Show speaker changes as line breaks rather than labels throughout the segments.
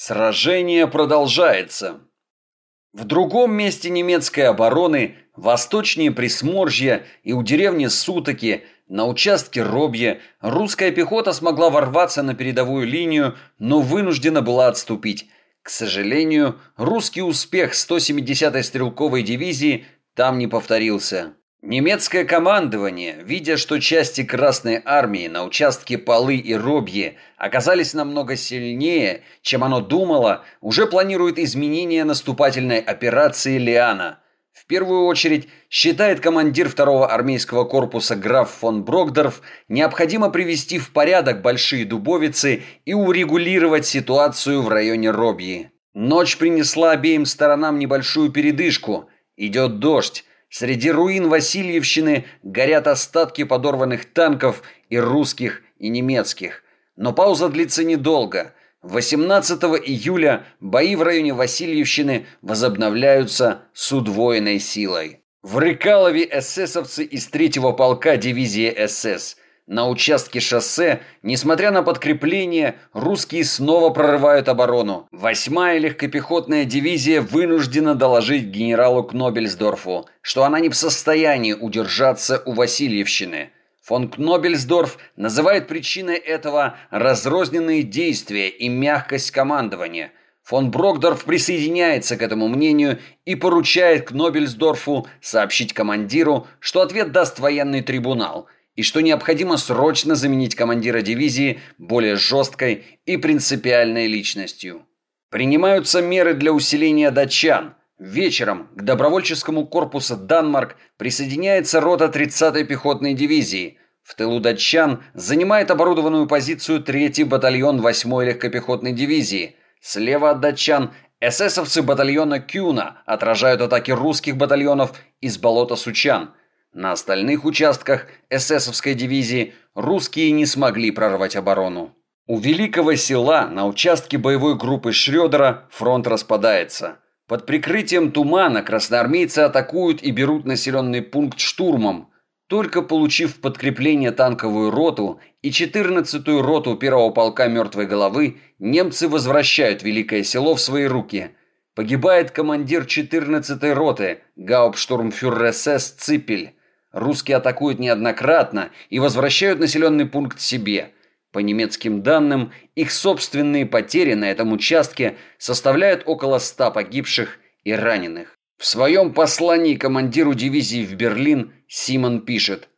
Сражение продолжается. В другом месте немецкой обороны, восточнее Присморжья и у деревни Сутоки, на участке Робье, русская пехота смогла ворваться на передовую линию, но вынуждена была отступить. К сожалению, русский успех 170-й стрелковой дивизии там не повторился. Немецкое командование, видя, что части Красной Армии на участке Полы и Робьи оказались намного сильнее, чем оно думало, уже планирует изменение наступательной операции «Лиана». В первую очередь, считает командир второго армейского корпуса граф фон Брокдорф, необходимо привести в порядок большие дубовицы и урегулировать ситуацию в районе Робьи. Ночь принесла обеим сторонам небольшую передышку. Идет дождь. Среди руин Васильевщины горят остатки подорванных танков и русских, и немецких. Но пауза длится недолго. 18 июля бои в районе Васильевщины возобновляются с удвоенной силой. В Рыкалове эсэсовцы из 3-го полка дивизии СС – на участке шоссе, несмотря на подкрепление, русские снова прорывают оборону. Восьмая легкопехотная дивизия вынуждена доложить генералу Кнобельсдорфу, что она не в состоянии удержаться у Васильевщины. Фон Кнобельсдорф называет причиной этого разрозненные действия и мягкость командования. Фон Брокдорф присоединяется к этому мнению и поручает Кнобельсдорфу сообщить командиру, что ответ даст военный трибунал – и что необходимо срочно заменить командира дивизии более жесткой и принципиальной личностью. Принимаются меры для усиления датчан. Вечером к добровольческому корпусу «Данмарк» присоединяется рота 30-й пехотной дивизии. В тылу датчан занимает оборудованную позицию 3-й батальон 8-й легкопехотной дивизии. Слева от датчан эсэсовцы батальона «Кюна» отражают атаки русских батальонов из болота Сучан – на остальных участках эсэсовской дивизии русские не смогли прорвать оборону. У Великого села на участке боевой группы Шрёдера фронт распадается. Под прикрытием тумана красноармейцы атакуют и берут населенный пункт штурмом. Только получив подкрепление танковую роту и 14-ю роту первого полка мертвой головы, немцы возвращают Великое село в свои руки. Погибает командир 14-й роты, гауптштурмфюрер СС Ципель. Русские атакуют неоднократно и возвращают населенный пункт себе. По немецким данным, их собственные потери на этом участке составляют около 100 погибших и раненых. В своем послании командиру дивизии в Берлин Симон пишет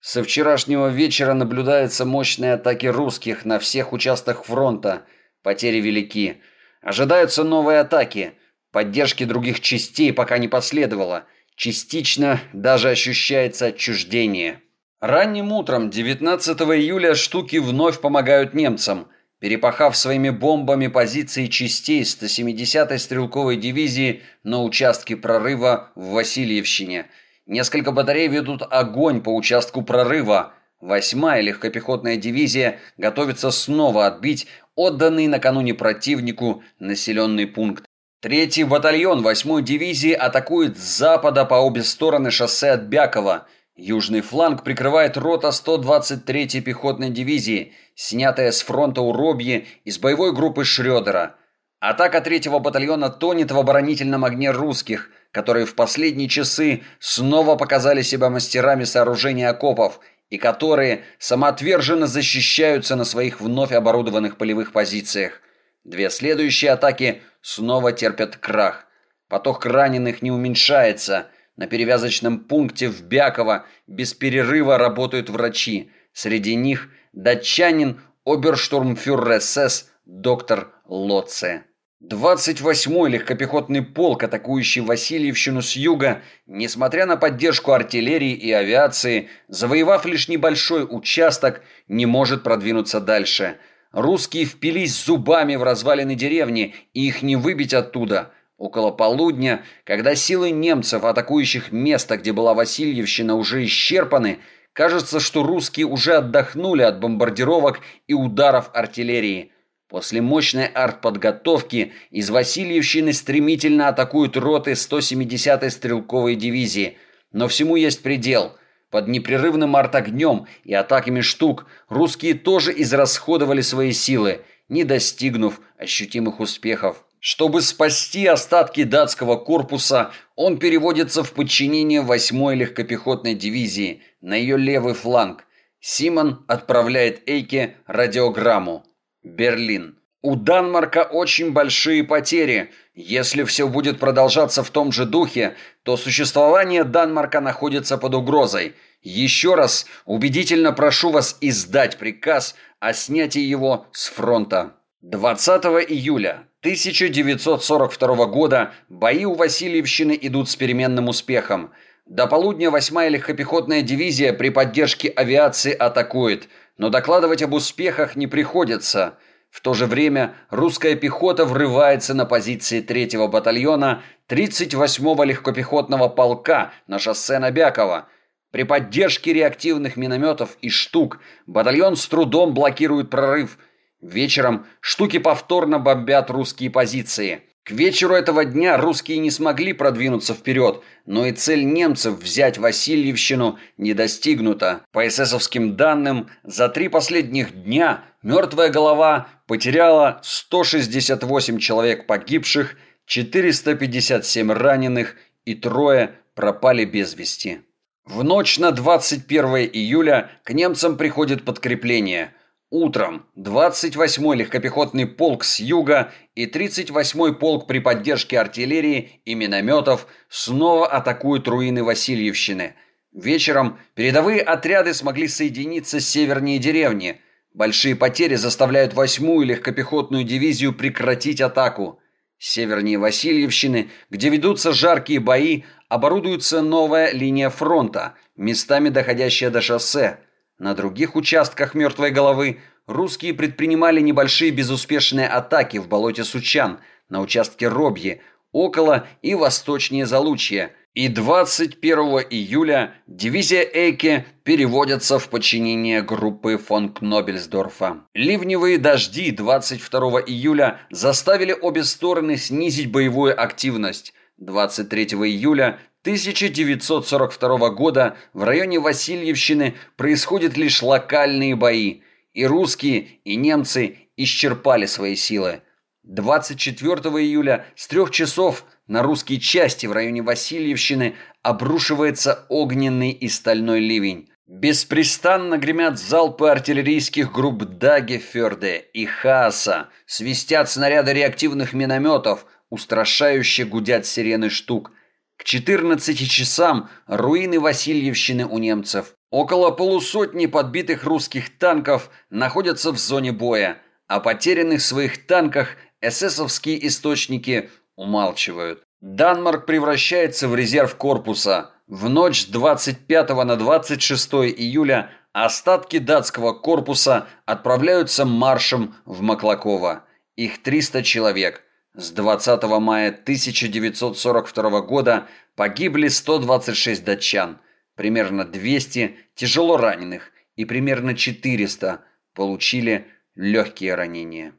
«Со вчерашнего вечера наблюдаются мощные атаки русских на всех участках фронта. Потери велики. Ожидаются новые атаки. Поддержки других частей пока не последовало – Частично даже ощущается отчуждение. Ранним утром 19 июля штуки вновь помогают немцам, перепахав своими бомбами позиции частей 170-й стрелковой дивизии на участке прорыва в Васильевщине. Несколько батарей ведут огонь по участку прорыва. Восьмая легкопехотная дивизия готовится снова отбить отданный накануне противнику населенный пункт. Третий батальон 8-й дивизии атакует с запада по обе стороны шоссе от Бякова. Южный фланг прикрывает рота 123-й пехотной дивизии, снятая с фронта у Робьи из боевой группы Шрёдера. Атака третьего батальона тонет в оборонительном огне русских, которые в последние часы снова показали себя мастерами сооружения окопов и которые самоотверженно защищаются на своих вновь оборудованных полевых позициях. Две следующие атаки снова терпят крах. Поток раненых не уменьшается. На перевязочном пункте в Бяково без перерыва работают врачи. Среди них датчанин оберштурмфюрер СС доктор Лоце. 28-й легкопехотный полк, атакующий Васильевщину с юга, несмотря на поддержку артиллерии и авиации, завоевав лишь небольшой участок, не может продвинуться дальше – Русские впились зубами в развалины деревни, и их не выбить оттуда. Около полудня, когда силы немцев, атакующих место, где была Васильевщина, уже исчерпаны, кажется, что русские уже отдохнули от бомбардировок и ударов артиллерии. После мощной артподготовки из Васильевщины стремительно атакуют роты 170-й стрелковой дивизии. Но всему есть предел – под непрерывным артогнем и атаками штук русские тоже израсходовали свои силы. не достигнув ощутимых успехов. Чтобы спасти остатки датского корпуса, он переводится в подчинение 8-й легкопехотной дивизии на ее левый фланг. Симон отправляет Эйке радиограмму. Берлин. У Данмарка очень большие потери. Если все будет продолжаться в том же духе, то существование Данмарка находится под угрозой. Еще раз убедительно прошу вас издать приказ о снятии его с фронта. 20 июля 1942 года бои у Васильевщины идут с переменным успехом. До полудня 8-я легкопехотная дивизия при поддержке авиации атакует, но докладывать об успехах не приходится. В то же время русская пехота врывается на позиции 3-го батальона 38-го легкопехотного полка на шоссе Набякова. При поддержке реактивных минометов и штук батальон с трудом блокирует прорыв – Вечером штуки повторно бомбят русские позиции. К вечеру этого дня русские не смогли продвинуться вперед, но и цель немцев взять Васильевщину не достигнута. По эсэсовским данным, за три последних дня мертвая голова потеряла 168 человек погибших, 457 раненых и трое пропали без вести. В ночь на 21 июля к немцам приходит подкрепление – Утром 28-й легкопехотный полк с юга и 38-й полк при поддержке артиллерии и минометов снова атакуют руины Васильевщины. Вечером передовые отряды смогли соединиться с севернее деревни. Большие потери заставляют 8-ю легкопехотную дивизию прекратить атаку. Севернее Васильевщины, где ведутся жаркие бои, оборудуется новая линия фронта, местами доходящая до шоссе – на других участках мертвой головы русские предпринимали небольшие безуспешные атаки в болоте Сучан, на участке Робьи, около и восточнее Залучья. И 21 июля дивизия Эйке переводится в подчинение группы фон Кнобельсдорфа. Ливневые дожди 22 июля заставили обе стороны снизить боевую активность. 23 июля 1942 года в районе Васильевщины происходят лишь локальные бои, и русские, и немцы исчерпали свои силы. 24 июля с трех часов на русские части в районе Васильевщины обрушивается огненный и стальной ливень. Беспрестанно гремят залпы артиллерийских групп Дагеферде и Хааса, свистят снаряды реактивных минометов, устрашающе гудят сирены штук – к 14 часам руины Васильевщины у немцев. Около полусотни подбитых русских танков находятся в зоне боя, о потерянных своих танках эсэсовские источники умалчивают. Данмарк превращается в резерв корпуса. В ночь с 25 на 26 июля остатки датского корпуса отправляются маршем в Маклаково. Их 300 человек – с 20 мая 1942 года погибли 126 датчан, примерно 200 тяжело раненых и примерно 400 получили легкие ранения.